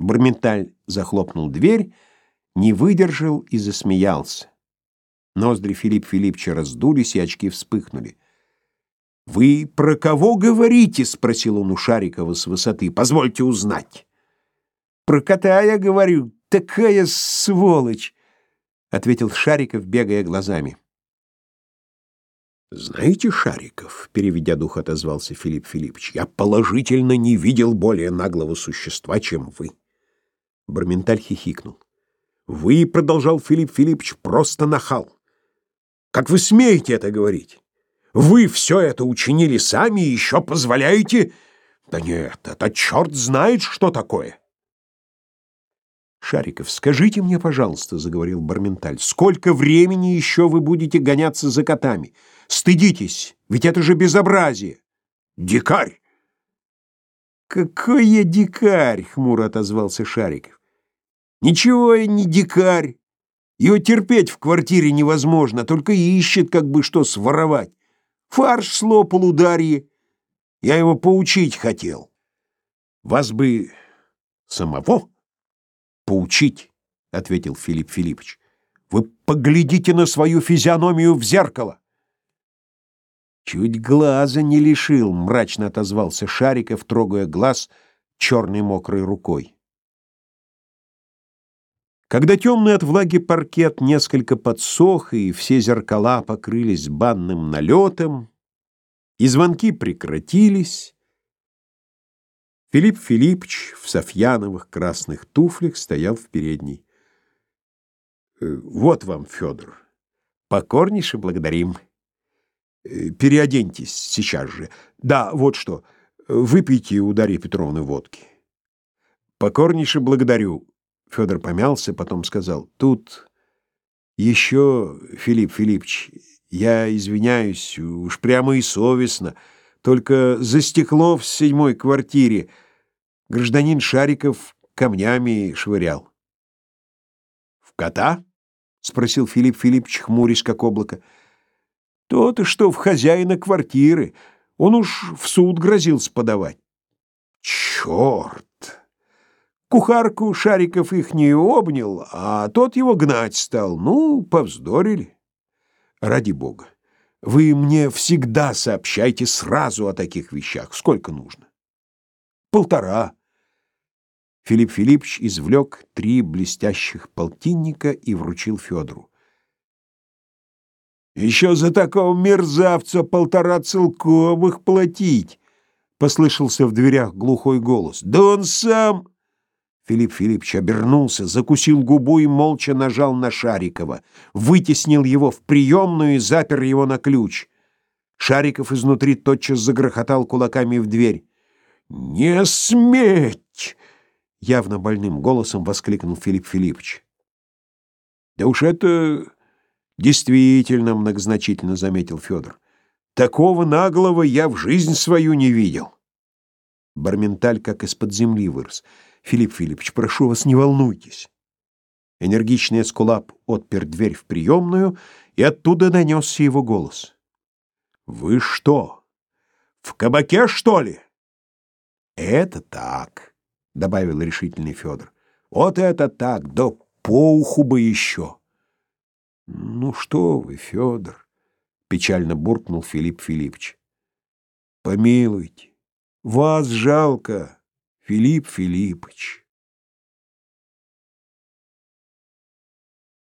Барменталь захлопнул дверь, не выдержал и засмеялся. Ноздри Филипп Филиппча раздулись, и очки вспыхнули. «Вы про кого говорите?» — спросил он у Шарикова с высоты. «Позвольте узнать». «Про кота я говорю. Такая сволочь!» — ответил Шариков, бегая глазами. «Знаете, Шариков, — переведя дух, отозвался Филипп Филиппович, — я положительно не видел более наглого существа, чем вы». Барменталь хихикнул. «Вы, — продолжал Филипп Филиппович, — просто нахал. Как вы смеете это говорить? Вы все это учинили сами и еще позволяете? Да нет, это черт знает, что такое». «Шариков, скажите мне, пожалуйста, — заговорил Барменталь, — сколько времени еще вы будете гоняться за котами?» Стыдитесь, ведь это же безобразие. Дикарь! Какой я дикарь, хмуро отозвался Шариков. Ничего я не дикарь. Его терпеть в квартире невозможно, только ищет, как бы что своровать. Фарш слопал ударье. Я его поучить хотел. Вас бы самого поучить, ответил Филипп Филиппович. Вы поглядите на свою физиономию в зеркало. Чуть глаза не лишил, мрачно отозвался Шариков, трогая глаз черной мокрой рукой. Когда темный от влаги паркет несколько подсох, и все зеркала покрылись банным налетом, и звонки прекратились, Филипп Филиппович в софьяновых красных туфлях стоял в передней. «Э, «Вот вам, Федор, покорнейше благодарим». Э, переоденьтесь сейчас же. Да, вот что. Выпейте у Дарьи Петровны водки. Покорнейше благодарю. Федор помялся, потом сказал: "Тут еще, Филипп Филиппович, я извиняюсь, уж прямо и совестно, только за стекло в седьмой квартире гражданин Шариков камнями швырял". "В кота?" спросил Филипп Филиппович, хмурясь как облако. То-то, что в хозяина квартиры. Он уж в суд грозился подавать. Черт! Кухарку Шариков их не обнял, а тот его гнать стал. Ну, повздорили. Ради бога, вы мне всегда сообщайте сразу о таких вещах. Сколько нужно? Полтора. Филипп Филиппович извлек три блестящих полтинника и вручил Федору. Еще за такого мерзавца полтора целковых платить, послышался в дверях глухой голос. Да он сам Филипп Филиппович обернулся, закусил губу и молча нажал на Шарикова, вытеснил его в приемную и запер его на ключ. Шариков изнутри тотчас загрохотал кулаками в дверь. «Не сметь!» — явно больным голосом воскликнул Филипп Филиппович. «Да уж это Действительно, многозначительно заметил Федор. Такого наглого я в жизнь свою не видел. Барменталь как из-под земли вырос. Филипп Филиппович, прошу вас, не волнуйтесь. Энергичный эскулап отпер дверь в приемную, и оттуда донесся его голос. Вы что? В кабаке, что ли? Это так, добавил решительный Федор. Вот это так, да по уху бы еще. Ну что вы, Федор, печально буркнул Филипп Филиппович. Помилуйте, вас жалко, Филипп Филиппович.